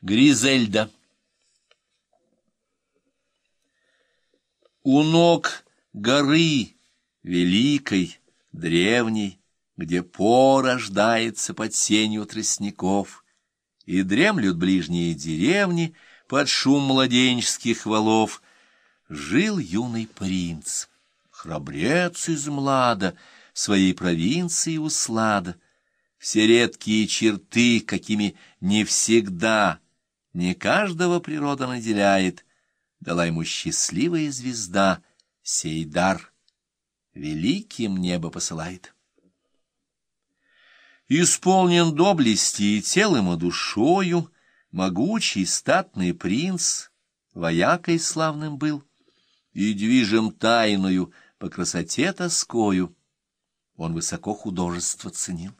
Гризельда. У ног горы великой, древней, где порождается под сенью тростников, и дремлют ближние деревни под шум младенческих валов, жил юный принц, храбрец из млада, своей провинции услада, все редкие черты, какими не всегда, не каждого природа наделяет, дала ему счастливая звезда, сей дар великим небо посылает. Исполнен доблести и телом, и душою, могучий статный принц, воякой славным был, и движем тайною по красоте тоскою, он высоко художество ценил.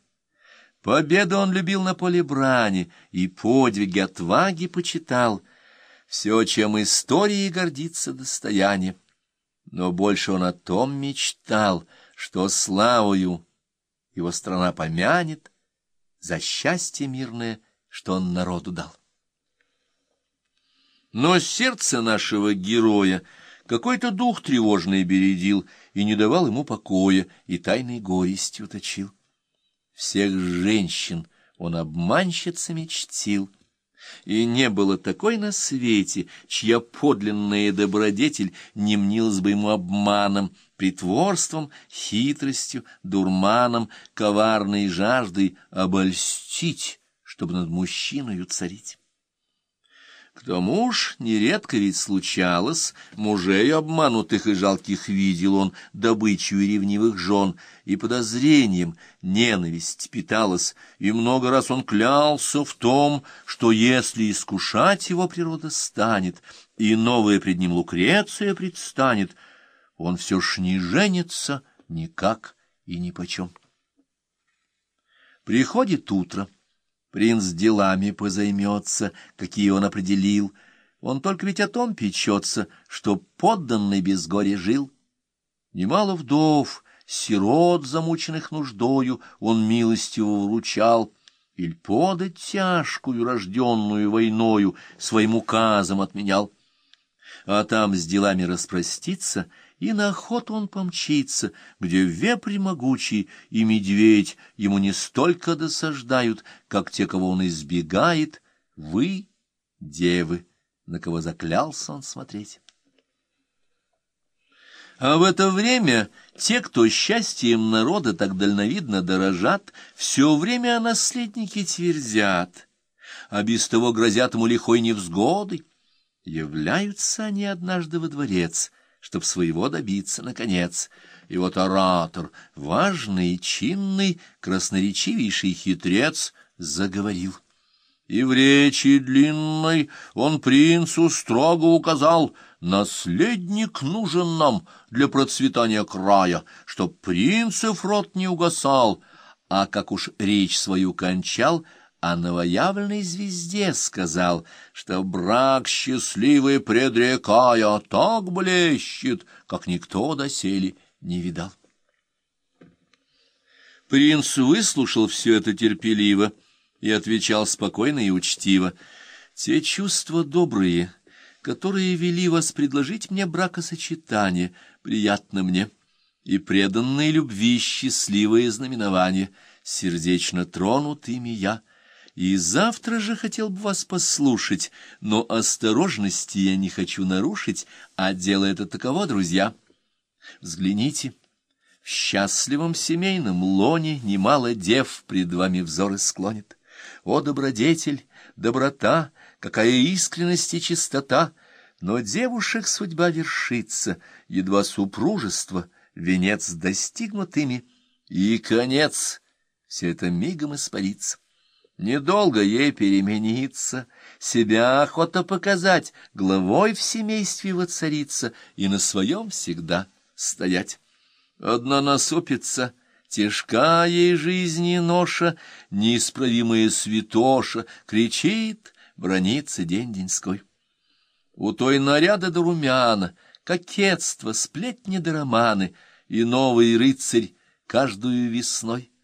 Победу он любил на поле брани и подвиги отваги почитал. Все, чем истории гордится достояние. Но больше он о том мечтал, что славою его страна помянет за счастье мирное, что он народу дал. Но сердце нашего героя какой-то дух тревожный бередил и не давал ему покоя, и тайной горестью точил. Всех женщин он обманщицами чтил, и не было такой на свете, чья подлинная добродетель не мнилась бы ему обманом, притворством, хитростью, дурманом, коварной жаждой обольстить, чтобы над мужчиною царить. К тому ж нередко ведь случалось, мужей обманутых и жалких видел он добычу ревнивых жен, и подозрением ненависть питалась, и много раз он клялся в том, что если искушать его природа станет, и новая пред ним Лукреция предстанет, он все ж не женится никак и нипочем. Приходит утро. Принц делами позаймется, какие он определил. Он только ведь о том печется, что подданный без горя жил. Немало вдов, сирот, замученных нуждою, он милостиво вручал, иль подать тяжкую, рожденную войною, своим указом отменял. А там с делами распроститься — и на охоту он помчится, где вепрь могучий и медведь ему не столько досаждают, как те, кого он избегает, вы, девы, на кого заклялся он смотреть. А в это время те, кто счастьем народа так дальновидно дорожат, все время о наследнике твердят, а без того грозят ему лихой невзгодой. Являются они однажды во дворец — чтоб своего добиться наконец. И вот оратор, важный, чинный, красноречивейший хитрец, заговорил. И в речи длинной он принцу строго указал, наследник нужен нам для процветания края, чтоб принцев рот не угасал, а как уж речь свою кончал — о новоявленной звезде сказал, что брак счастливый предрекая так блещет, как никто доселе не видал. Принц выслушал все это терпеливо и отвечал спокойно и учтиво. «Те чувства добрые, которые вели вас предложить мне бракосочетание, приятно мне, и преданные любви счастливые знаменования, сердечно тронут ими я» и завтра же хотел бы вас послушать, но осторожности я не хочу нарушить, а дело это таково, друзья. Взгляните, в счастливом семейном лоне немало дев пред вами взоры склонит. О, добродетель, доброта, какая искренность и чистота! Но девушек судьба вершится, едва супружество, венец достигнут ими, и конец, все это мигом испарится. Недолго ей перемениться, себя охота показать, главой в семействе воцариться и на своем всегда стоять. Одна насупится, тяжка ей жизни ноша, неисправимая святоша, кричит, бронится день-деньской. У той наряда до румяна, кокетство, сплетни до романы, и новый рыцарь каждую весной —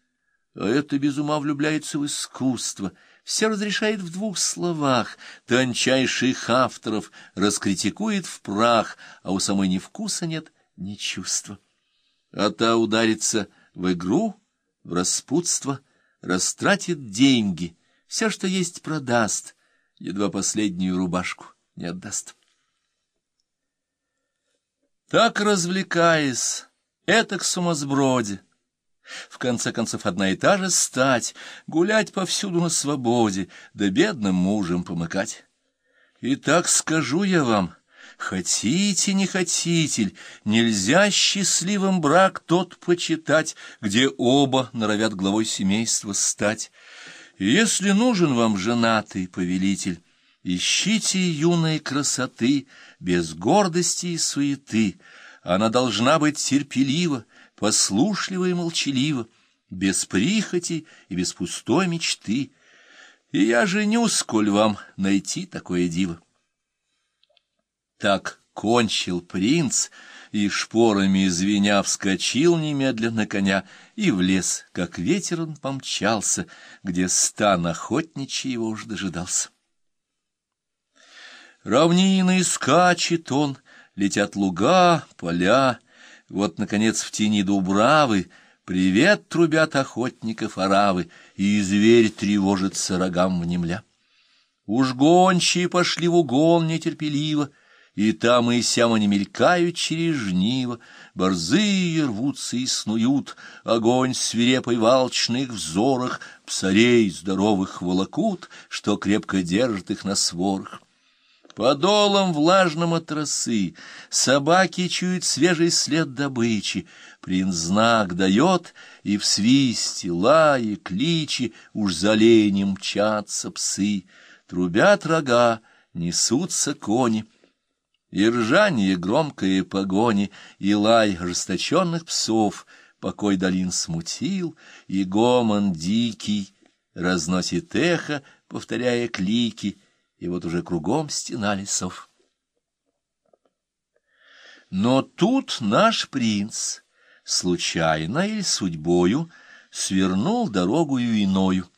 а это без ума влюбляется в искусство, все разрешает в двух словах, тончайших авторов раскритикует в прах, а у самой ни вкуса нет, ни чувства. А та ударится в игру, в распутство, растратит деньги, все, что есть, продаст, едва последнюю рубашку не отдаст. Так развлекаясь, это к сумасброде, в конце концов, одна и та же стать, гулять повсюду на свободе, да бедным мужем помыкать. И так скажу я вам, хотите, не хотите, нельзя счастливым брак тот почитать, где оба норовят главой семейства стать. Если нужен вам женатый повелитель, ищите юной красоты, без гордости и суеты, она должна быть терпелива, послушливо и молчаливо, без прихоти и без пустой мечты. И я женюсь, коль вам найти такое диво. Так кончил принц, и шпорами звеня вскочил немедленно коня, и в лес, как ветер он помчался, где стан охотничий его уж дожидался. Равнины скачет он, летят луга, поля, вот, наконец, в тени дубравы Привет трубят охотников оравы, И зверь тревожится рогам внемля. Уж гончие пошли в угон нетерпеливо, И там и сям они мелькают через жниво, Борзые рвутся и снуют, Огонь свирепой в алчных взорах Псарей здоровых волокут, Что крепко держит их на сворах. Подолом влажным от росы собаки чуют свежий след добычи. Принц знак дает, и в свисте, лае, кличи уж за ленем мчатся псы. Трубят рога, несутся кони. И ржание громкое погони, и лай ожесточенных псов покой долин смутил, и гомон дикий разносит эхо, повторяя клики — и вот уже кругом стена лесов. Но тут наш принц, случайно или судьбою, свернул дорогую иною,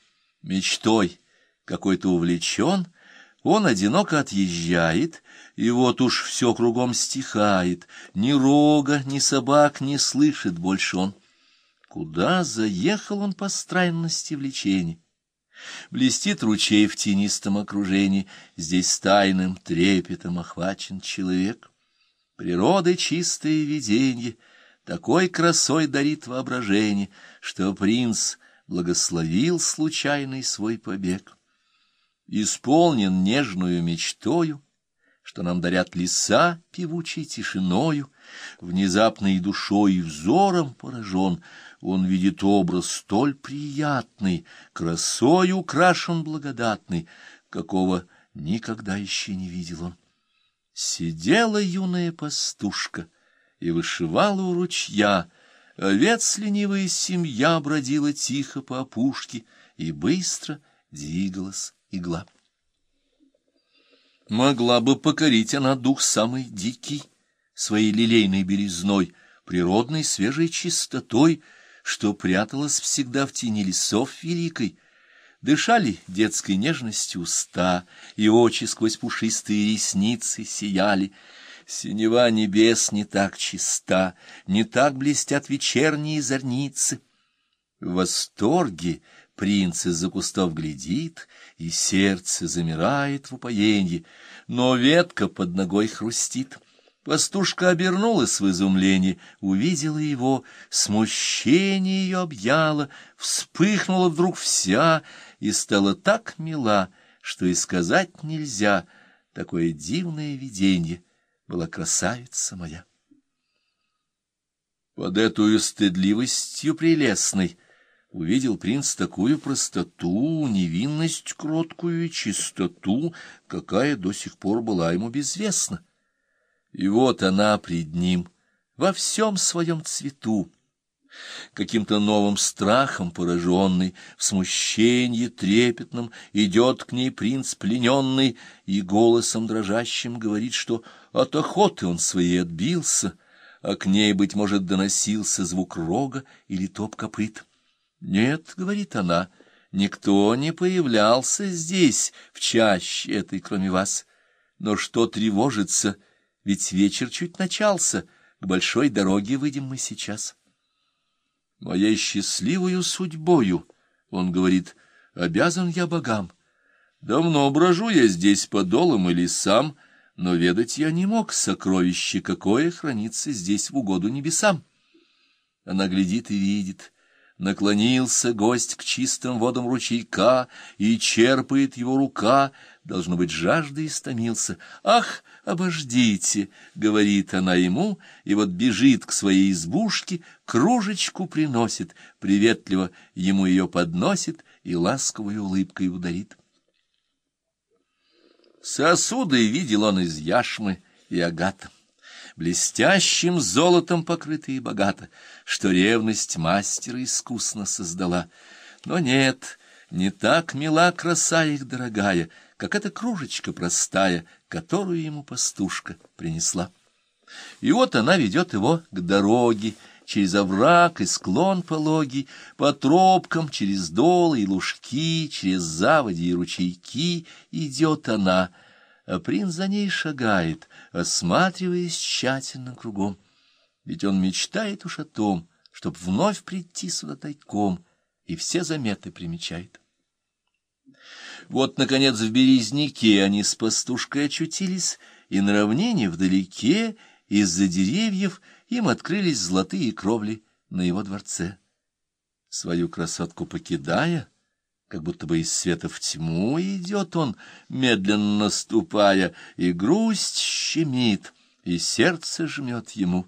мечтой какой-то увлечен, он одиноко отъезжает, и вот уж все кругом стихает, ни рога, ни собак не слышит больше он. Куда заехал он по странности влечения? Блестит ручей в тенистом окружении, здесь тайным трепетом охвачен человек. Природы чистое виденье, такой красой дарит воображение, что принц благословил случайный свой побег. Исполнен нежную мечтою, что нам дарят леса певучей тишиною, внезапной душой и взором поражен — он видит образ столь приятный, красой украшен благодатный, какого никогда еще не видел он. Сидела юная пастушка и вышивала у ручья, овец ленивая семья бродила тихо по опушке, и быстро двигалась игла. Могла бы покорить она дух самый дикий, своей лилейной белизной, природной свежей чистотой, что пряталась всегда в тени лесов великой, дышали детской нежностью уста, и очи сквозь пушистые ресницы сияли. Синева небес не так чиста, не так блестят вечерние зорницы. В восторге принц из-за кустов глядит, и сердце замирает в упоенье, но ветка под ногой хрустит. Пастушка обернулась в изумлении, увидела его, смущение ее объяло, вспыхнула вдруг вся и стала так мила, что и сказать нельзя, такое дивное виденье была красавица моя. Под эту стыдливостью прелестной увидел принц такую простоту, невинность кроткую и чистоту, какая до сих пор была ему безвестна. И вот она пред ним во всем своем цвету, каким-то новым страхом пораженный, в смущении трепетном идет к ней принц плененный и голосом дрожащим говорит, что от охоты он своей отбился, а к ней, быть может, доносился звук рога или топ копыт. «Нет», — говорит она, Никто не появлялся здесь, в чаще этой, кроме вас. Но что тревожится, ведь вечер чуть начался, к большой дороге выйдем мы сейчас. Моей счастливою судьбою, он говорит, обязан я богам. Давно брожу я здесь по долам и лесам, но ведать я не мог сокровище, какое хранится здесь в угоду небесам. Она глядит и видит. Наклонился гость к чистым водам ручейка, и черпает его рука, должно быть, жажда истомился. «Ах, обождите!» — говорит она ему, и вот бежит к своей избушке, кружечку приносит, приветливо ему ее подносит и ласковой улыбкой ударит. Сосуды видел он из яшмы и агата, блестящим золотом покрытые богато, что ревность мастера искусно создала. Но нет, не так мила краса их дорогая, как эта кружечка простая, которую ему пастушка принесла. И вот она ведет его к дороге, через овраг и склон пологий, по тропкам, через долы и лужки, через заводи и ручейки идет она, а принц за ней шагает, осматриваясь тщательно кругом. Ведь он мечтает уж о том, чтоб вновь прийти сюда тайком, и все заметы примечает. Вот, наконец, в Березняке они с пастушкой очутились, и на равнине вдалеке, из-за деревьев, им открылись золотые кровли на его дворце. Свою красотку покидая, как будто бы из света в тьму идет он, медленно ступая, и грусть щемит, и сердце жмет ему.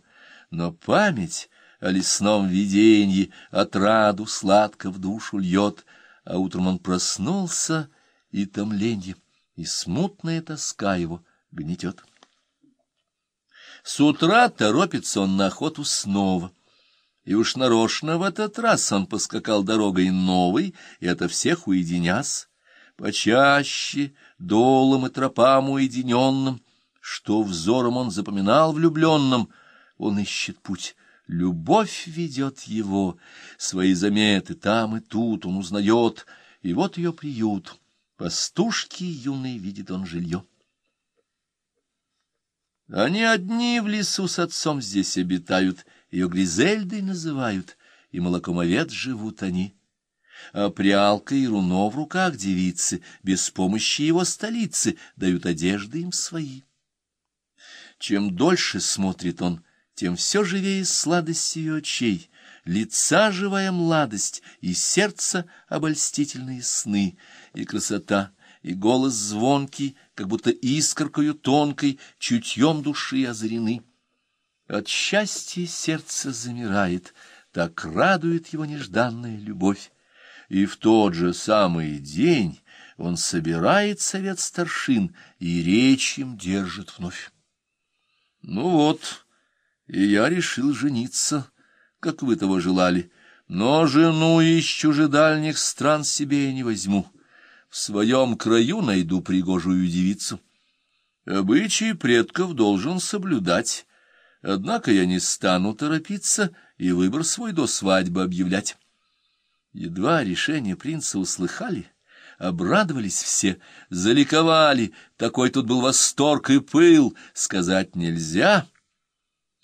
Но память о лесном виденье отраду сладко в душу льет, а утром он проснулся, и томленье, и смутная тоска его гнетет. С утра торопится он на охоту снова. И уж нарочно в этот раз он поскакал дорогой новой, и это всех уединясь, почаще, долом и тропам уединенным, что взором он запоминал влюбленным, он ищет путь. Любовь ведет его, свои заметы там и тут он узнает, и вот ее приют. Пастушки юный видит он жилье. Они одни в лесу с отцом здесь обитают, ее Гризельдой называют, и молоком овец живут они. А прялка и руно в руках девицы, без помощи его столицы, дают одежды им свои. Чем дольше смотрит он, тем все живее сладость ее очей, лица живая младость, и сердце обольстительные сны, и красота — и голос звонкий, как будто искоркою тонкой, чутьем души озарены. От счастья сердце замирает, так радует его нежданная любовь. И в тот же самый день он собирает совет старшин и речь им держит вновь. Ну вот, и я решил жениться, как вы того желали, но жену из чужедальних стран себе я не возьму в своем краю найду пригожую девицу. Обычай предков должен соблюдать, однако я не стану торопиться и выбор свой до свадьбы объявлять. Едва решение принца услыхали, обрадовались все, заликовали, такой тут был восторг и пыл, сказать нельзя.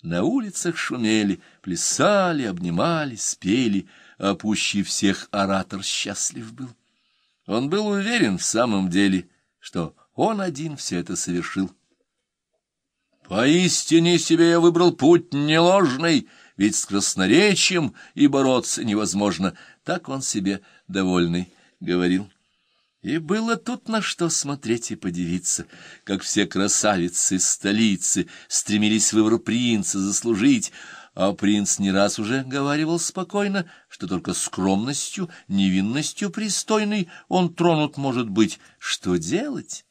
На улицах шумели, плясали, обнимали, спели, а пуще всех оратор счастлив был. Он был уверен в самом деле, что он один все это совершил. Поистине себе я выбрал путь неложный, ведь с красноречием и бороться невозможно, так он себе довольный говорил. И было тут на что смотреть и подивиться, как все красавицы столицы стремились выбор принца заслужить, а принц не раз уже говаривал спокойно, что только скромностью, невинностью пристойной он тронут может быть. Что делать?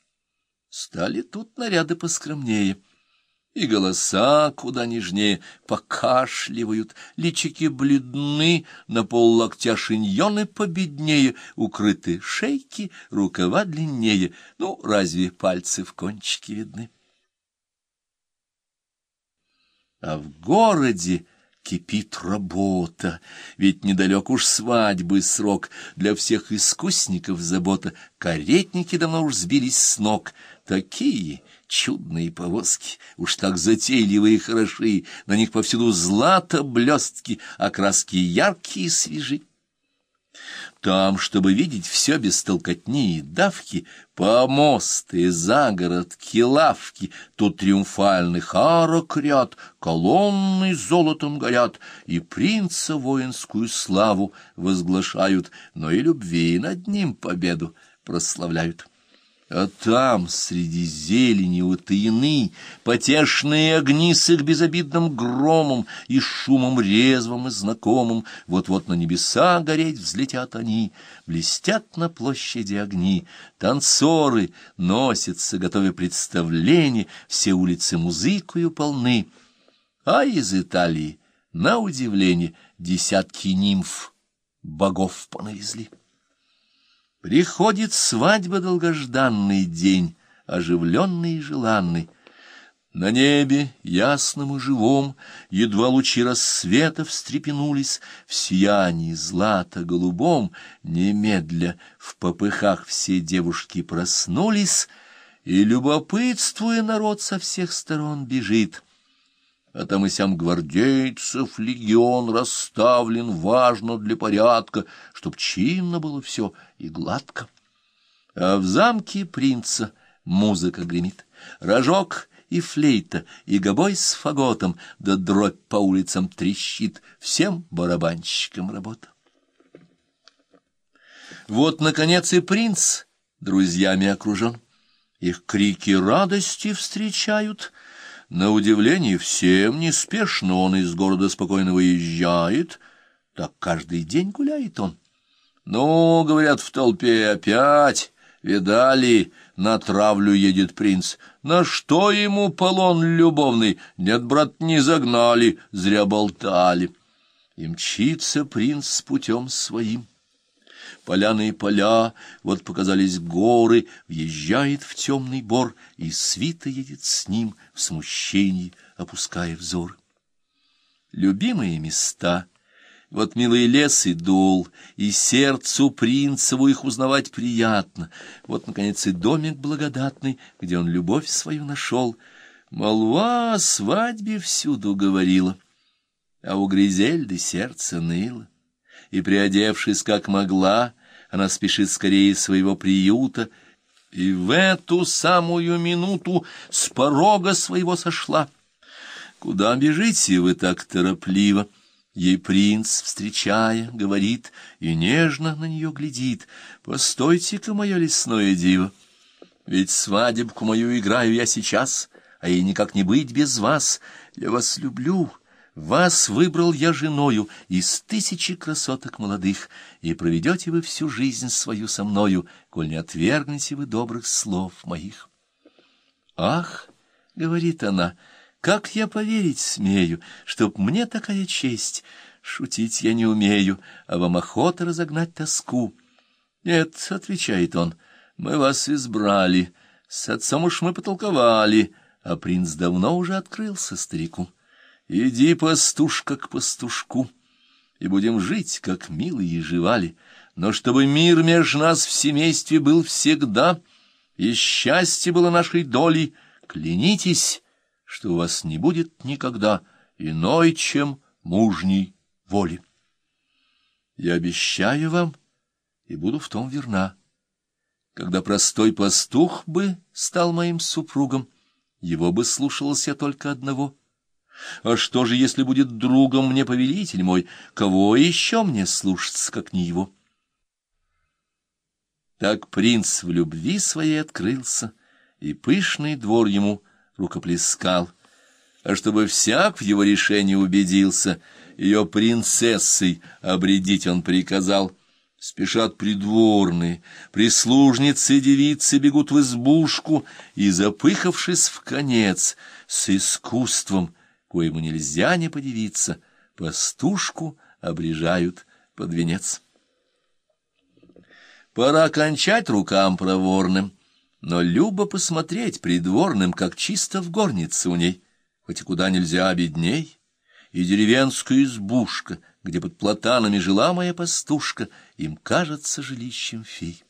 Стали тут наряды поскромнее, и голоса куда нежнее покашливают, личики бледны, на пол локтя шиньоны победнее, укрыты шейки, рукава длиннее, ну, разве пальцы в кончике видны? А в городе Кипит работа, ведь недалек уж свадьбы срок, для всех искусников забота, каретники давно уж сбились с ног, такие чудные повозки, уж так затейливые и хороши, на них повсюду злато блестки, окраски яркие и свежи. Там, чтобы видеть все без толкотни и давки, помосты, загородки, лавки, тут триумфальных арок ряд, колонны золотом горят, и принца воинскую славу возглашают, но и любви над ним победу прославляют. А там, среди зелени утаены, потешные огни с их безобидным громом и шумом резвым и знакомым, вот-вот на небеса гореть взлетят они, блестят на площади огни, танцоры носятся, готовя представление, все улицы музыкою полны. А из Италии, на удивление, десятки нимф богов понавезли. Приходит свадьба долгожданный день, оживленный и желанный. На небе, ясном и живом, едва лучи рассвета встрепенулись, в сиянии злато-голубом, немедля в попыхах все девушки проснулись, и, любопытствуя, народ со всех сторон бежит а там и сям гвардейцев легион расставлен важно для порядка, чтоб чинно было все и гладко. А в замке принца музыка гремит, рожок и флейта, и гобой с фаготом, да дробь по улицам трещит, всем барабанщикам работа. Вот, наконец, и принц друзьями окружен. Их крики радости встречают — на удивление всем неспешно он из города спокойно выезжает, так каждый день гуляет он. Ну, говорят в толпе, опять, видали, на травлю едет принц. На что ему полон любовный? Нет, брат, не загнали, зря болтали. И мчится принц путем своим поляны и поля, вот показались горы, въезжает в темный бор, и свита едет с ним в смущении, опуская взор. Любимые места — вот милый лес и дол, и сердцу принцеву их узнавать приятно. Вот, наконец, и домик благодатный, где он любовь свою нашел. Молва о свадьбе всюду говорила, а у Гризельды сердце ныло и, приодевшись как могла, она спешит скорее из своего приюта, и в эту самую минуту с порога своего сошла. «Куда бежите вы так торопливо?» Ей принц, встречая, говорит и нежно на нее глядит. «Постойте-ка, мое лесное диво, ведь свадебку мою играю я сейчас, а ей никак не быть без вас. Я вас люблю». Вас выбрал я женою из тысячи красоток молодых, и проведете вы всю жизнь свою со мною, коль не отвергнете вы добрых слов моих. Ах, — говорит она, — как я поверить смею, чтоб мне такая честь? Шутить я не умею, а вам охота разогнать тоску. Нет, — отвечает он, — мы вас избрали, с отцом уж мы потолковали, а принц давно уже открылся старику. Иди, пастушка, к пастушку, и будем жить, как милые живали, но чтобы мир между нас в семействе был всегда, и счастье было нашей долей, клянитесь, что у вас не будет никогда иной, чем мужней воли. Я обещаю вам и буду в том верна. Когда простой пастух бы стал моим супругом, его бы слушалось я только одного — а что же, если будет другом мне повелитель мой? Кого еще мне слушаться, как не его? Так принц в любви своей открылся, и пышный двор ему рукоплескал. А чтобы всяк в его решении убедился, ее принцессой обредить он приказал. Спешат придворные, прислужницы девицы бегут в избушку, и, запыхавшись в конец, с искусством — коему нельзя не подивиться, пастушку обрежают под венец. Пора кончать рукам проворным, но любо посмотреть придворным, как чисто в горнице у ней, хоть и куда нельзя бедней, и деревенская избушка, где под платанами жила моя пастушка, им кажется жилищем фей.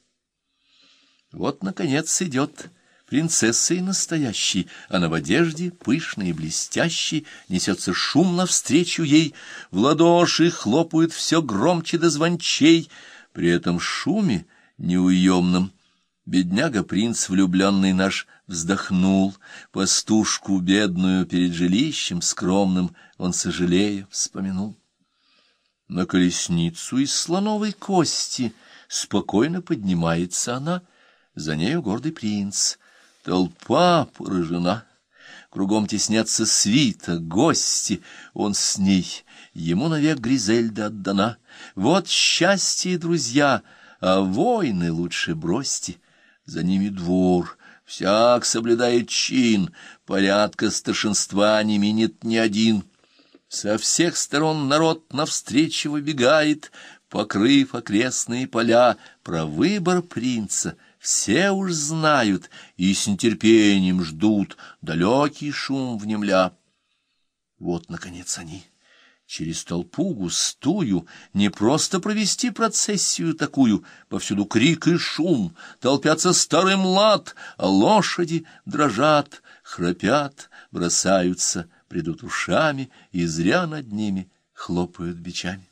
Вот, наконец, идет принцессой настоящей, она в одежде пышной и блестящей, несется шум навстречу ей, в ладоши хлопают все громче до звончей, при этом шуме неуемном бедняга-принц влюбленный наш вздохнул, пастушку бедную перед жилищем скромным он, сожалея, вспомянул. На колесницу из слоновой кости спокойно поднимается она, за нею гордый принц — Толпа поражена. Кругом теснятся свита, гости. Он с ней. Ему навек Гризельда отдана. Вот счастье, друзья, а войны лучше бросьте. За ними двор. Всяк соблюдает чин, порядка старшинства не минит ни один. Со всех сторон народ навстречу выбегает, покрыв окрестные поля, про выбор принца — все уж знают и с нетерпением ждут, далекий шум внемля. Вот, наконец, они. Через толпу густую не просто провести процессию такую, повсюду крик и шум, толпятся старый млад, а лошади дрожат, храпят, бросаются, придут ушами и зря над ними хлопают бичами.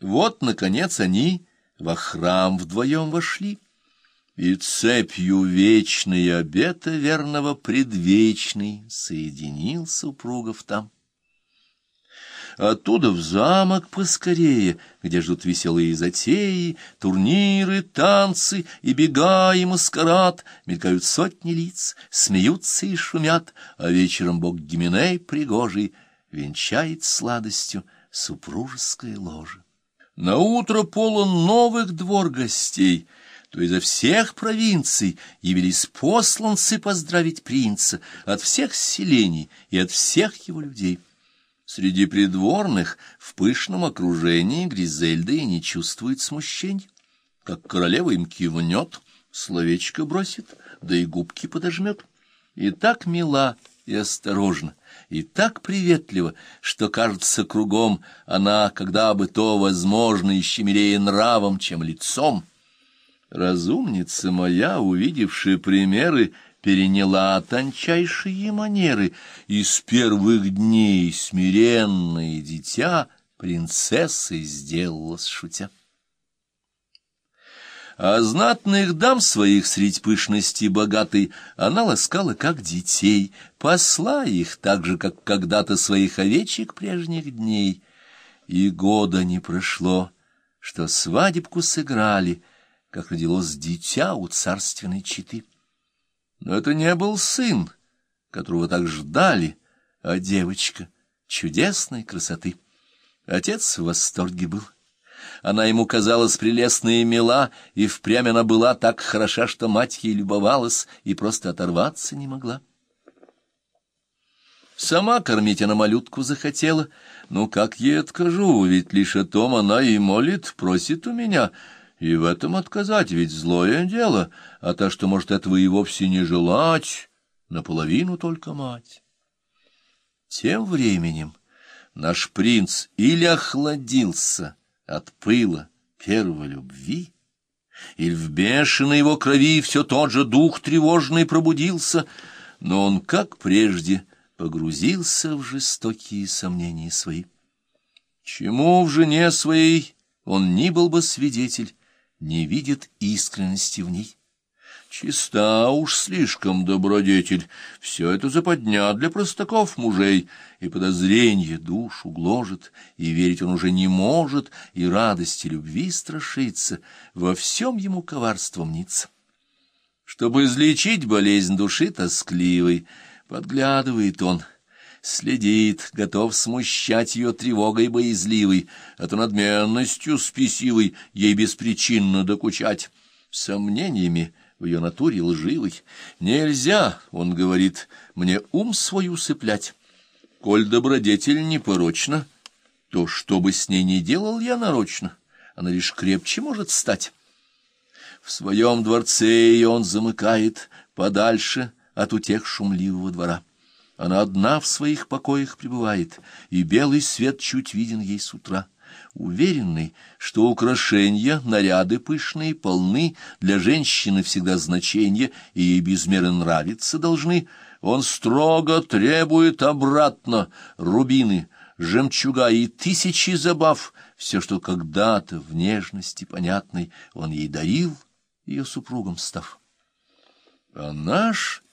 Вот, наконец, они во храм вдвоем вошли, и цепью вечной обета верного предвечный соединил супругов там. Оттуда в замок поскорее, где ждут веселые затеи, турниры, танцы и бега, и маскарад, мелькают сотни лиц, смеются и шумят, а вечером бог Гименей пригожий венчает сладостью супружеское ложе. На утро полон новых двор гостей, то изо всех провинций явились посланцы поздравить принца от всех селений и от всех его людей. Среди придворных в пышном окружении Гризельда и не чувствует смущения. Как королева им кивнет, словечко бросит, да и губки подожмет. И так мила и осторожна, и так приветлива, что, кажется, кругом она, когда бы то возможно, еще милее нравом, чем лицом. Разумница моя, увидевшая примеры, переняла тончайшие манеры, и с первых дней смиренное дитя принцессой сделалась шутя а знатных дам своих средь пышности богатой она ласкала, как детей, посла их так же, как когда-то своих овечек прежних дней. И года не прошло, что свадебку сыграли, как родилось дитя у царственной четы. Но это не был сын, которого так ждали, а девочка чудесной красоты. Отец в восторге был. Она ему казалась прелестной и мила, и впрямь она была так хороша, что мать ей любовалась и просто оторваться не могла. Сама кормить она малютку захотела. Ну, как ей откажу, ведь лишь о том она и молит, просит у меня. И в этом отказать ведь злое дело, а то, что может этого и вовсе не желать, наполовину только мать. Тем временем наш принц или охладился, от пыла первой любви, или в бешеной его крови все тот же дух тревожный пробудился, но он, как прежде, погрузился в жестокие сомнения свои. Чему в жене своей он ни был бы свидетель, не видит искренности в ней. Чиста уж слишком добродетель, все это западня для простаков мужей, и подозрение душу гложет, и верить он уже не может, и радости любви страшится, во всем ему коварство мнится. Чтобы излечить болезнь души тоскливой, подглядывает он, следит, готов смущать ее тревогой боязливой, а то надменностью спесивой ей беспричинно докучать, сомнениями, в ее натуре лживый. Нельзя, он говорит, мне ум свой усыплять. Коль добродетель непорочна, то что бы с ней ни делал я нарочно, она лишь крепче может стать. В своем дворце ее он замыкает подальше от утех шумливого двора. Она одна в своих покоях пребывает, и белый свет чуть виден ей с утра. Уверенный, что украшения, наряды пышные, полны, для женщины всегда значения и ей безмерно нравиться должны, он строго требует обратно рубины, жемчуга и тысячи забав, все, что когда-то в нежности понятной он ей дарил, ее супругом став. А наш,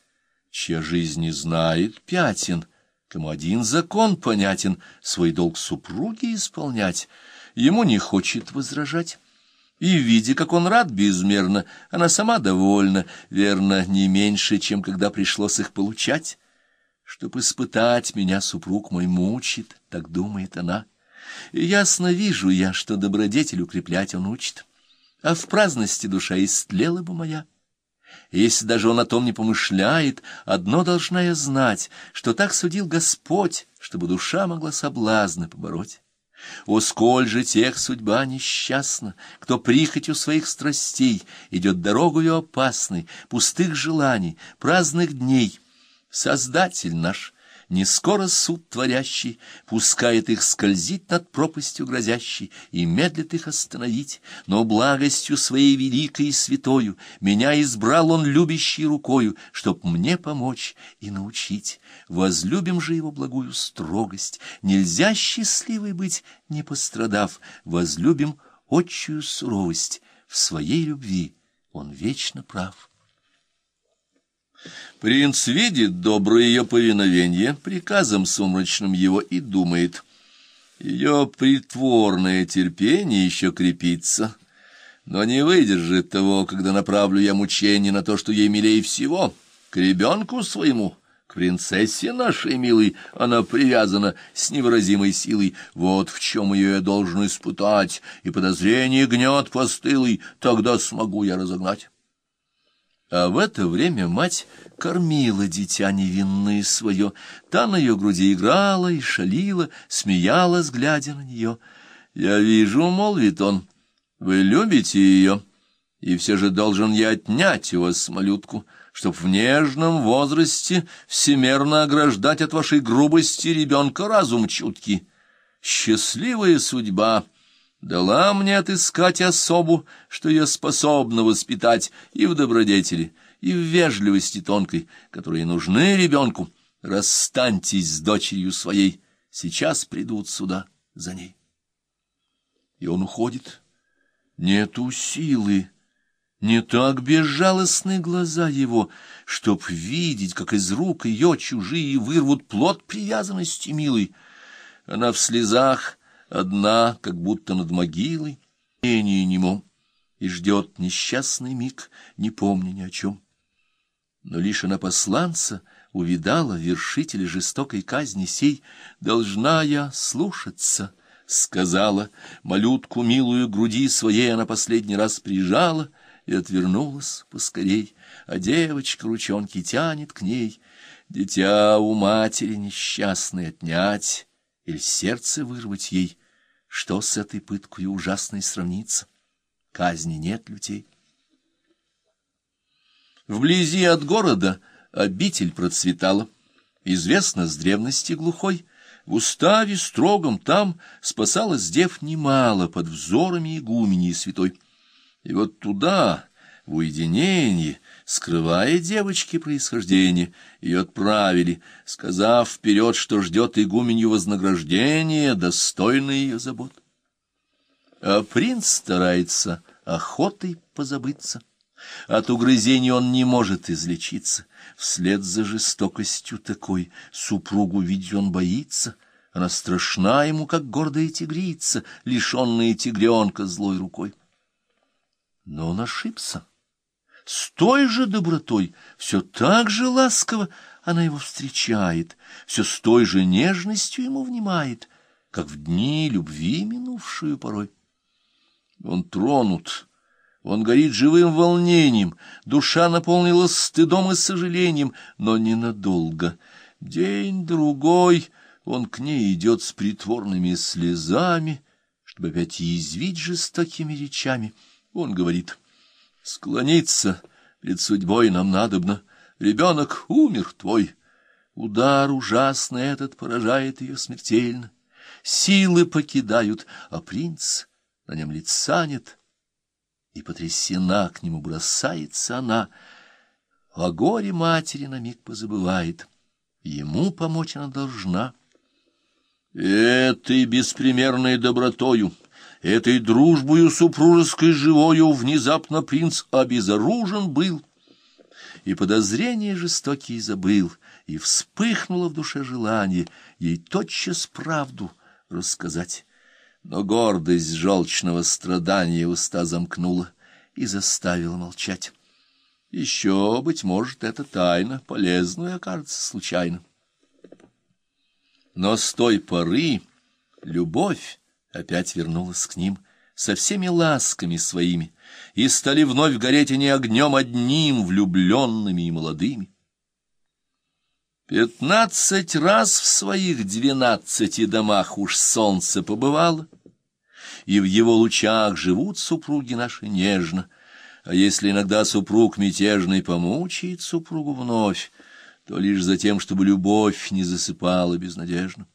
чья жизнь не знает пятен, кому один закон понятен, свой долг супруги исполнять, ему не хочет возражать. И, видя, как он рад безмерно, она сама довольна, верно, не меньше, чем когда пришлось их получать. Чтоб испытать меня, супруг мой мучит, так думает она. И ясно вижу я, что добродетель укреплять он учит. А в праздности душа истлела бы моя. Если даже он о том не помышляет, одно должна я знать, что так судил Господь, чтобы душа могла соблазны побороть. О, сколь же тех судьба несчастна, кто прихотью своих страстей идет дорогою опасной, пустых желаний, праздных дней. Создатель наш, не скоро суд творящий, пускает их скользить над пропастью грозящей и медлит их остановить, но благостью своей великой и святою меня избрал он любящей рукою, чтоб мне помочь и научить. Возлюбим же его благую строгость, нельзя счастливой быть, не пострадав, возлюбим отчую суровость, в своей любви он вечно прав. Принц видит доброе ее повиновение, приказом сумрачным его и думает. Ее притворное терпение еще крепится, но не выдержит того, когда направлю я мучение на то, что ей милей всего, к ребенку своему, к принцессе нашей милой, она привязана с невыразимой силой. Вот в чем ее я должен испытать, и подозрение гнет постылый, тогда смогу я разогнать. А в это время мать кормила дитя невинное свое. Та на ее груди играла и шалила, смеялась, глядя на нее. «Я вижу, — молвит он, — вы любите ее, и все же должен я отнять у вас малютку, чтоб в нежном возрасте всемерно ограждать от вашей грубости ребенка разум чуткий. Счастливая судьба!» Дала мне отыскать особу, что я способна воспитать и в добродетели, и в вежливости тонкой, которые нужны ребенку. Расстаньтесь с дочерью своей, сейчас придут сюда за ней. И он уходит. Нету силы. Не так безжалостны глаза его, чтоб видеть, как из рук ее чужие вырвут плод привязанности милой. Она в слезах, одна, как будто над могилой, пение нему, и ждет несчастный миг, не помня ни о чем. Но лишь она посланца увидала вершителя жестокой казни сей, должна я слушаться, — сказала, малютку милую груди своей она последний раз прижала и отвернулась поскорей, а девочка ручонки тянет к ней, дитя у матери несчастной отнять, или сердце вырвать ей, что с этой пыткой ужасной сравнится? Казни нет людей. Вблизи от города обитель процветала, известно с древности глухой, в уставе строгом там спасалась дев немало под взорами игумени святой. И вот туда, в уединении, скрывая девочки происхождение, ее отправили, сказав вперед, что ждет игуменью вознаграждение, достойное ее забот. А принц старается охотой позабыться. От угрызений он не может излечиться. Вслед за жестокостью такой супругу видеть он боится. Она страшна ему, как гордая тигрица, лишенная тигренка злой рукой. Но он ошибся. С той же добротой, все так же ласково она его встречает, все с той же нежностью ему внимает, как в дни любви минувшую порой. Он тронут, он горит живым волнением, душа наполнилась стыдом и сожалением, но ненадолго. День-другой он к ней идет с притворными слезами, чтобы опять язвить жестокими речами. Он говорит — Склониться пред судьбой нам надобно. Ребенок умер твой. Удар ужасный этот поражает ее смертельно. Силы покидают, а принц на нем лица нет. И потрясена к нему бросается она. О горе матери на миг позабывает. Ему помочь она должна. Этой беспримерной добротою, этой дружбою супружеской живою внезапно принц обезоружен был и подозрение жестокие забыл, и вспыхнуло в душе желание ей тотчас правду рассказать. Но гордость желчного страдания уста замкнула и заставила молчать. Еще, быть может, эта тайна полезную окажется случайно. Но с той поры любовь опять вернулась к ним со всеми ласками своими, и стали вновь гореть они огнем одним, влюбленными и молодыми. Пятнадцать раз в своих двенадцати домах уж солнце побывало, и в его лучах живут супруги наши нежно, а если иногда супруг мятежный помучает супругу вновь, то лишь за тем, чтобы любовь не засыпала безнадежно.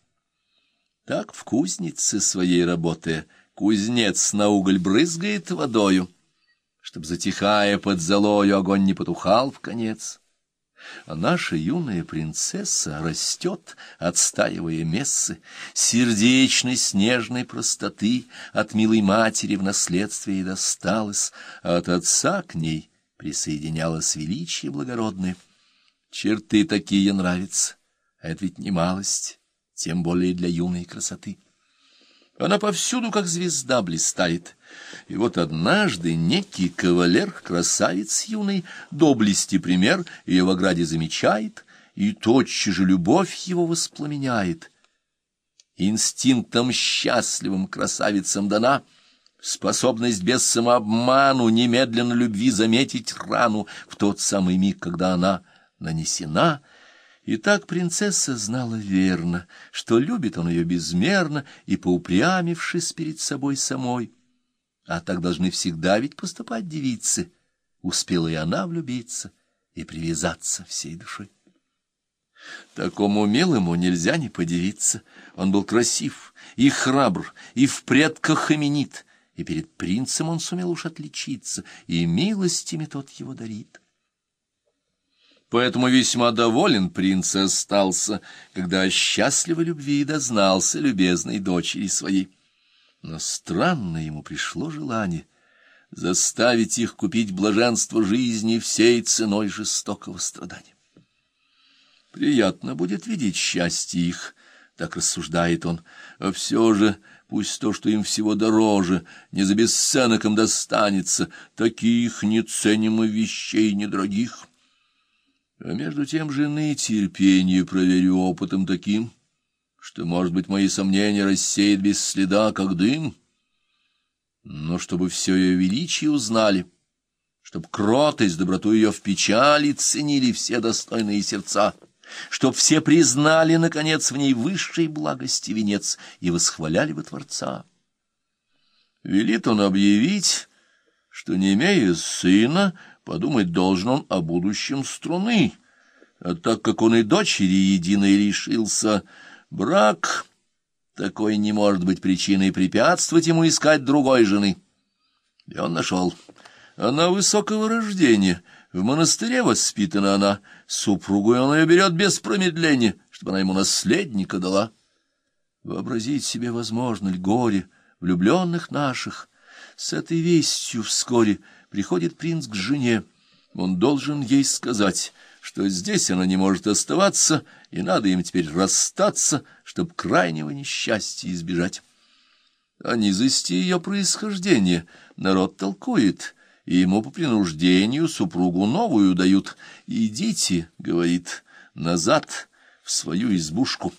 Так в кузнице своей работая, кузнец на уголь брызгает водою, чтоб, затихая под золою, огонь не потухал в конец. А наша юная принцесса растет, отстаивая мессы, сердечной нежной простоты от милой матери в наследстве и досталось, а от отца к ней присоединялось величие благородное. Черты такие нравятся, а это ведь не малость, тем более для юной красоты. Она повсюду, как звезда, блистает. И вот однажды некий кавалер, красавец юный, доблести пример, ее в ограде замечает, и тотчас же любовь его воспламеняет. Инстинктом счастливым красавицам дана способность без самообману немедленно любви заметить рану в тот самый миг, когда она нанесена — и так принцесса знала верно, что любит он ее безмерно и поупрямившись перед собой самой. А так должны всегда ведь поступать девицы. Успела и она влюбиться и привязаться всей душой. Такому милому нельзя не подивиться. Он был красив и храбр, и в предках именит, и перед принцем он сумел уж отличиться, и милостями тот его дарит. Поэтому весьма доволен принц остался, когда о счастливой любви дознался любезной дочери своей. Но странно ему пришло желание заставить их купить блаженство жизни всей ценой жестокого страдания. Приятно будет видеть счастье их, так рассуждает он, а все же пусть то, что им всего дороже, не за бесценоком достанется, таких неценимых вещей недорогих. А между тем жены терпение проверю опытом таким, что, может быть, мои сомнения рассеет без следа, как дым. Но чтобы все ее величие узнали, чтоб кротость, доброту ее в печали ценили все достойные сердца, чтоб все признали, наконец, в ней высшей благости венец и восхваляли бы Творца. Велит он объявить, что, не имея сына, Подумать должен он о будущем струны, а так как он и дочери единой решился, брак такой не может быть причиной препятствовать ему искать другой жены. И он нашел. Она высокого рождения, в монастыре воспитана она, супругу он ее берет без промедления, чтобы она ему наследника дала. Вообразить себе возможно ли горе влюбленных наших. С этой вестью вскоре приходит принц к жене. Он должен ей сказать, что здесь она не может оставаться, и надо им теперь расстаться, чтобы крайнего несчастья избежать. О низости ее происхождения народ толкует, и ему по принуждению супругу новую дают. «Идите», — говорит, — «назад в свою избушку,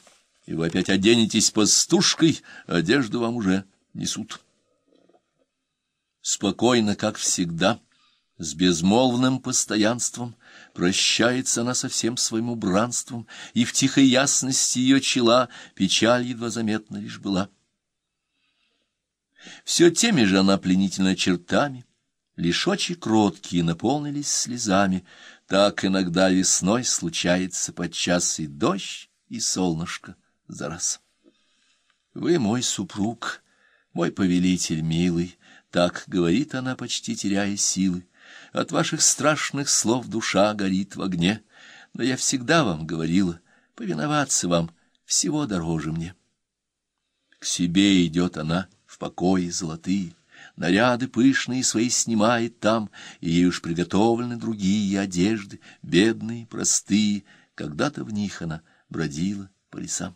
и вы опять оденетесь пастушкой, одежду вам уже несут» спокойно, как всегда, с безмолвным постоянством, прощается она со всем своим убранством, и в тихой ясности ее чела печаль едва заметна лишь была. Все теми же она пленительно чертами, Лишь очи кроткие наполнились слезами, так иногда весной случается подчас и дождь, и солнышко за раз. Вы мой супруг, мой повелитель милый, так говорит она, почти теряя силы. От ваших страшных слов душа горит в огне, но я всегда вам говорила, повиноваться вам всего дороже мне. К себе идет она в покое золотые, наряды пышные свои снимает там, и ей уж приготовлены другие одежды, бедные, простые, когда-то в них она бродила по лесам.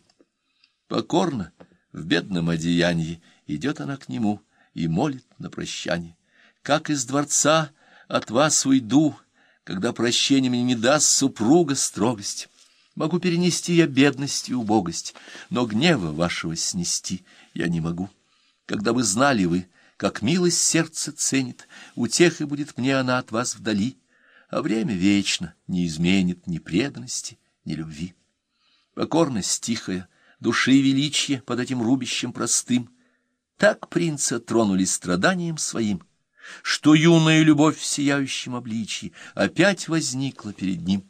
Покорно, в бедном одеянии, идет она к нему и молит на прощание. Как из дворца от вас уйду, когда прощение мне не даст супруга строгость. Могу перенести я бедность и убогость, но гнева вашего снести я не могу. Когда вы знали вы, как милость сердце ценит, утехой будет мне она от вас вдали, а время вечно не изменит ни преданности, ни любви. Покорность тихая, души величие под этим рубищем простым, так принца тронули страданием своим, что юная любовь в сияющем обличье опять возникла перед ним.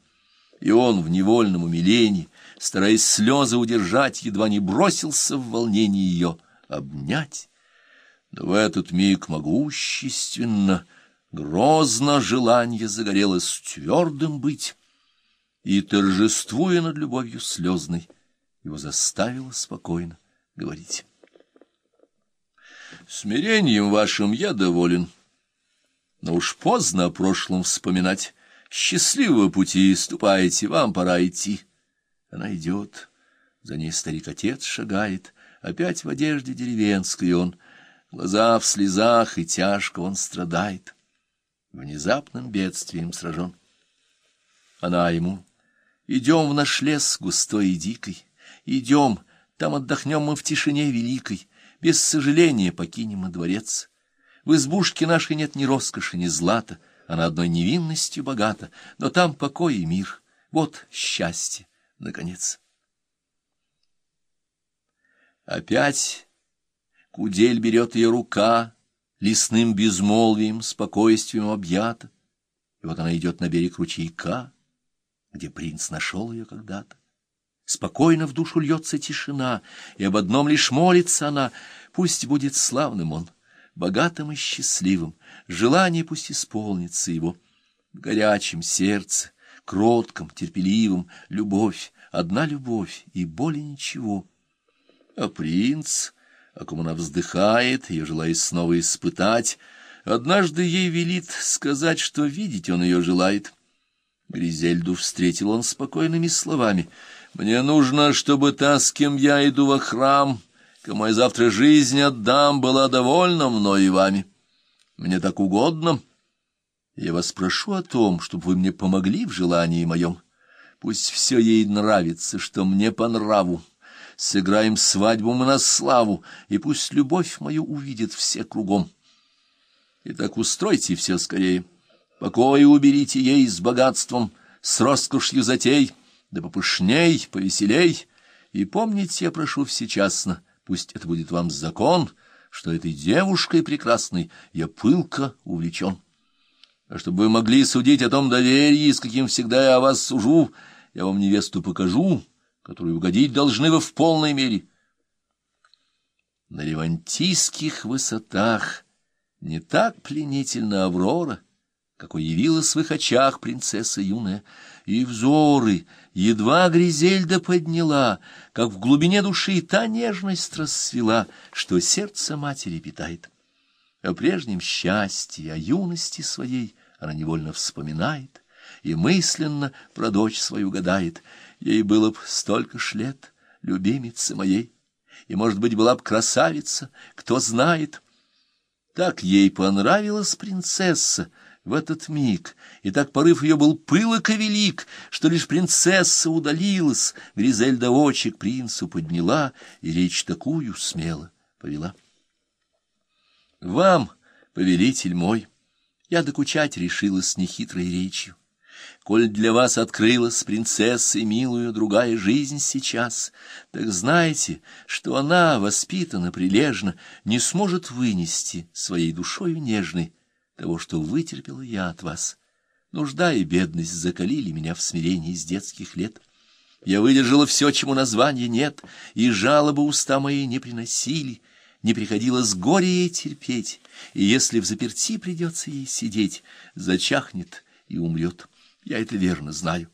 И он в невольном умилении, стараясь слезы удержать, едва не бросился в волнении ее обнять. Но в этот миг могущественно, грозно желание загорелось твердым быть, и, торжествуя над любовью слезной, его заставило спокойно говорить. Смирением вашим я доволен, но уж поздно о прошлом вспоминать. Счастливого пути ступайте, вам пора идти. Она идет, за ней старик-отец шагает, опять в одежде деревенской он, глаза в слезах, и тяжко он страдает. Внезапным бедствием сражен. Она ему, идем в наш лес густой и дикой, идем, там отдохнем мы в тишине великой, без сожаления покинем мы дворец. В избушке нашей нет ни роскоши, ни злата, она одной невинностью богата, но там покой и мир, вот счастье, наконец. Опять кудель берет ее рука, лесным безмолвием, спокойствием объята, и вот она идет на берег ручейка, где принц нашел ее когда-то. Спокойно в душу льется тишина, и об одном лишь молится она, пусть будет славным он, богатым и счастливым, желание пусть исполнится его. В горячем сердце, кротком, терпеливом, любовь, одна любовь и более ничего. А принц, о ком она вздыхает, ее желая снова испытать, однажды ей велит сказать, что видеть он ее желает. Гризельду встретил он спокойными словами — мне нужно, чтобы та, с кем я иду во храм, кому я завтра жизнь отдам, была довольна мной и вами. Мне так угодно. Я вас прошу о том, чтобы вы мне помогли в желании моем. Пусть все ей нравится, что мне по нраву. Сыграем свадьбу мы на славу, и пусть любовь мою увидит все кругом. Итак, устройте все скорее. Покой уберите ей с богатством, с роскошью затей — да попышней, повеселей. И помните, я прошу всечасно, пусть это будет вам закон, что этой девушкой прекрасной я пылко увлечен. А чтобы вы могли судить о том доверии, с каким всегда я о вас сужу, я вам невесту покажу, которую угодить должны вы в полной мере. На левантийских высотах не так пленительна Аврора, какой явилась в их очах принцесса юная, и взоры едва Гризельда подняла, как в глубине души та нежность расцвела, что сердце матери питает. О прежнем счастье, о юности своей она невольно вспоминает и мысленно про дочь свою гадает. Ей было б столько ж лет, любимица моей, и, может быть, была б красавица, кто знает. Так ей понравилась принцесса, в этот миг, и так порыв ее был пылок и велик, что лишь принцесса удалилась, Гризельда очи к принцу подняла и речь такую смело повела. Вам, повелитель мой, я докучать решилась нехитрой речью. Коль для вас открылась принцессой милую другая жизнь сейчас, так знайте, что она, воспитана прилежно, не сможет вынести своей душою нежной того, что вытерпела я от вас. Нужда и бедность закалили меня в смирении с детских лет. Я выдержала все, чему названия нет, и жалобы уста мои не приносили, не приходилось горе ей терпеть, и если в заперти придется ей сидеть, зачахнет и умрет. Я это верно знаю.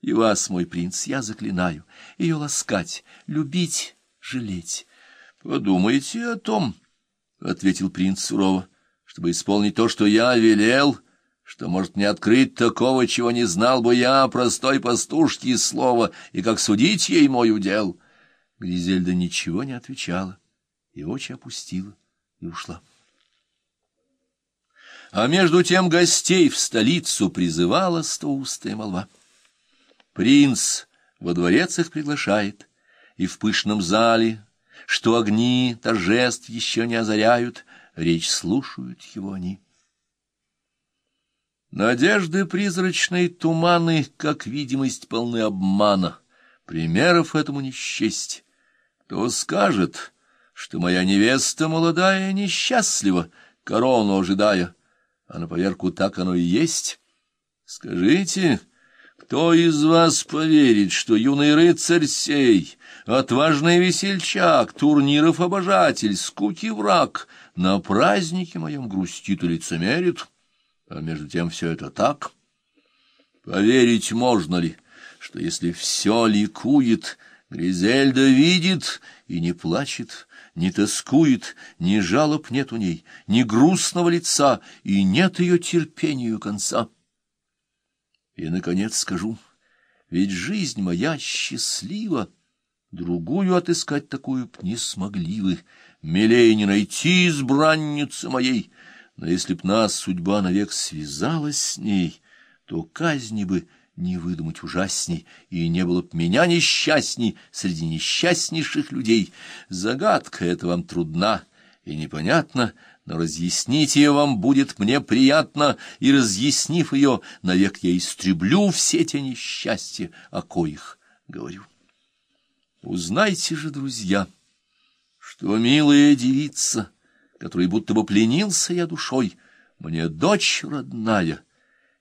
И вас, мой принц, я заклинаю, ее ласкать, любить, жалеть. — Подумайте о том, — ответил принц сурово, — чтобы исполнить то, что я велел, — что может не открыть такого, чего не знал бы я, простой пастушки слова, и как судить ей мой удел. Гризельда ничего не отвечала, и очи опустила, и ушла. А между тем гостей в столицу призывала стоустая молва. Принц во дворец их приглашает, и в пышном зале, что огни торжеств еще не озаряют, речь слушают его они. Надежды призрачные туманы, как видимость, полны обмана. Примеров этому не счесть. Кто скажет, что моя невеста молодая несчастлива, корону ожидая, а на поверку так оно и есть? Скажите, кто из вас поверит, что юный рыцарь сей, отважный весельчак, турниров обожатель, скуки враг, на празднике моем грустит и лицемерит? А между тем все это так. Поверить можно ли, что если все ликует, Гризельда видит и не плачет, не тоскует, ни жалоб нет у ней, ни грустного лица, и нет ее терпению конца. И, наконец, скажу, ведь жизнь моя счастлива, другую отыскать такую б не смогли вы, милей не найти избранницы моей, но если б нас судьба навек связалась с ней, то казни бы не выдумать ужасней, и не было б меня несчастней среди несчастнейших людей. Загадка эта вам трудна и непонятна, но разъяснить ее вам будет мне приятно, и, разъяснив ее, навек я истреблю все те несчастья, о коих говорю. Узнайте же, друзья, что милая девица — которой будто бы пленился я душой, мне дочь родная,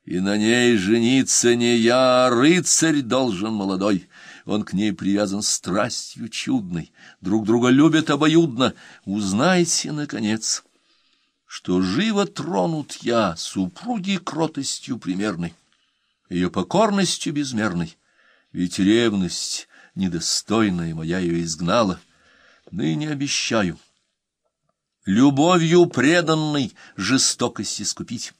и на ней жениться не я, а рыцарь должен молодой. Он к ней привязан страстью чудной, друг друга любят обоюдно. Узнайте, наконец, что живо тронут я супруги кротостью примерной, ее покорностью безмерной, ведь ревность недостойная моя ее изгнала. Ныне обещаю — любовью преданной жестокости искупить.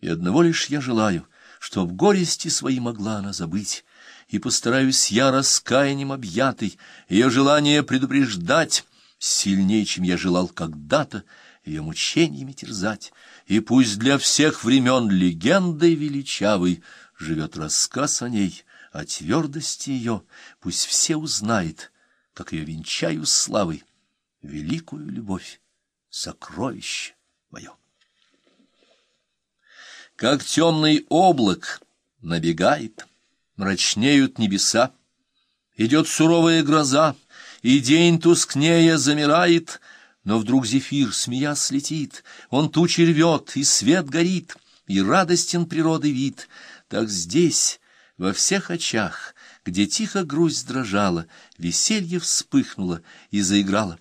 И одного лишь я желаю, чтоб горести свои могла она забыть, и постараюсь я раскаянием объятый ее желание предупреждать, сильнее, чем я желал когда-то, ее мучениями терзать, и пусть для всех времен легендой величавой живет рассказ о ней, о твердости ее, пусть все узнает, как ее венчаю славой, великую любовь сокровище мое. Как темный облак набегает, мрачнеют небеса, идет суровая гроза, и день тускнее замирает, но вдруг зефир, смея, слетит, он тучи рвет, и свет горит, и радостен природы вид. Так здесь, во всех очах, где тихо грусть дрожала, веселье вспыхнуло и заиграло.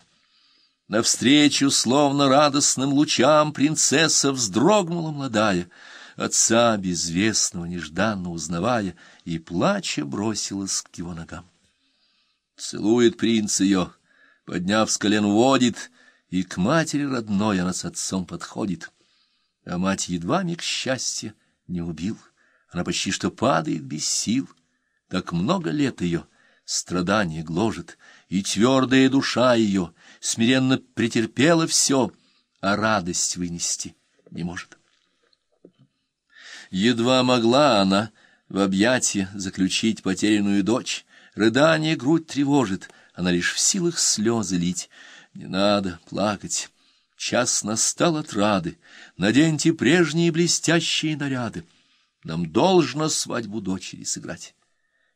Навстречу, словно радостным лучам, принцесса вздрогнула молодая, отца безвестного нежданно узнавая, и, плача, бросилась к его ногам. Целует принц ее, подняв с колен, водит, и к матери родной она с отцом подходит. А мать едва миг счастья не убил, она почти что падает без сил. Так много лет ее страдание гложет, и твердая душа ее смиренно претерпела все, а радость вынести не может. Едва могла она в объятия заключить потерянную дочь, рыдание грудь тревожит, она лишь в силах слезы лить. Не надо плакать, час настал отрады, наденьте прежние блестящие наряды, нам должно свадьбу дочери сыграть.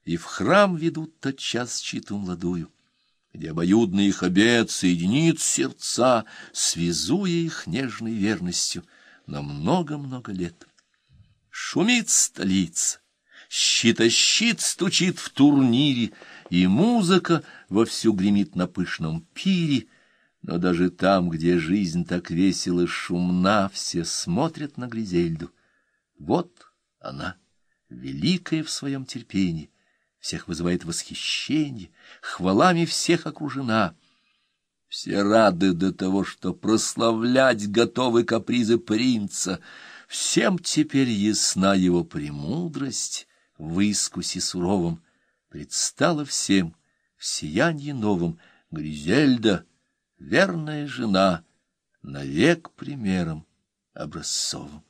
И в храм ведут тот час читу младую где обоюдный их обед соединит сердца, связуя их нежной верностью на много-много лет. Шумит столица, щит-о-щит стучит в турнире, и музыка вовсю гремит на пышном пире, но даже там, где жизнь так весела шумна, все смотрят на Гризельду. Вот она, великая в своем терпении, всех вызывает восхищение, хвалами всех окружена. Все рады до того, что прославлять готовы капризы принца. Всем теперь ясна его премудрость в искусе суровом. Предстала всем в сиянье новом Гризельда, верная жена, навек примером образцовым.